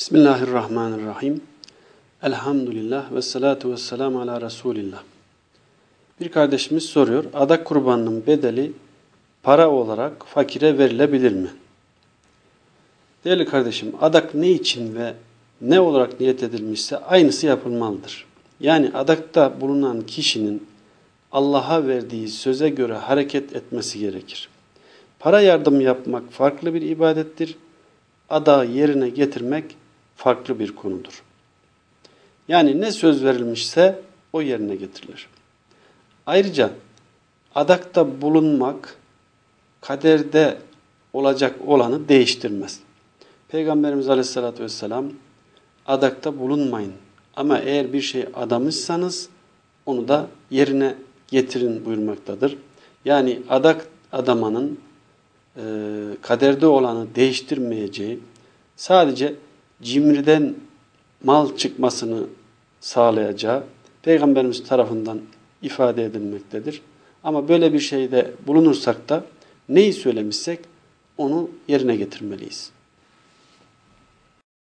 Bismillahirrahmanirrahim. Elhamdülillah ve salatu ve selamu ala Resulillah. Bir kardeşimiz soruyor, adak kurbanının bedeli para olarak fakire verilebilir mi? Değerli kardeşim, adak ne için ve ne olarak niyet edilmişse aynısı yapılmalıdır. Yani adakta bulunan kişinin Allah'a verdiği söze göre hareket etmesi gerekir. Para yardım yapmak farklı bir ibadettir. Adağı yerine getirmek farklı bir konudur. Yani ne söz verilmişse o yerine getirilir. Ayrıca adakta bulunmak kaderde olacak olanı değiştirmez. Peygamberimiz Aleyhisselatü vesselam adakta bulunmayın ama eğer bir şey adamışsanız onu da yerine getirin buyurmaktadır. Yani adak adamanın e, kaderde olanı değiştirmeyeceği sadece cimriden mal çıkmasını sağlayacağı Peygamberimiz tarafından ifade edilmektedir. Ama böyle bir şeyde bulunursak da neyi söylemişsek onu yerine getirmeliyiz.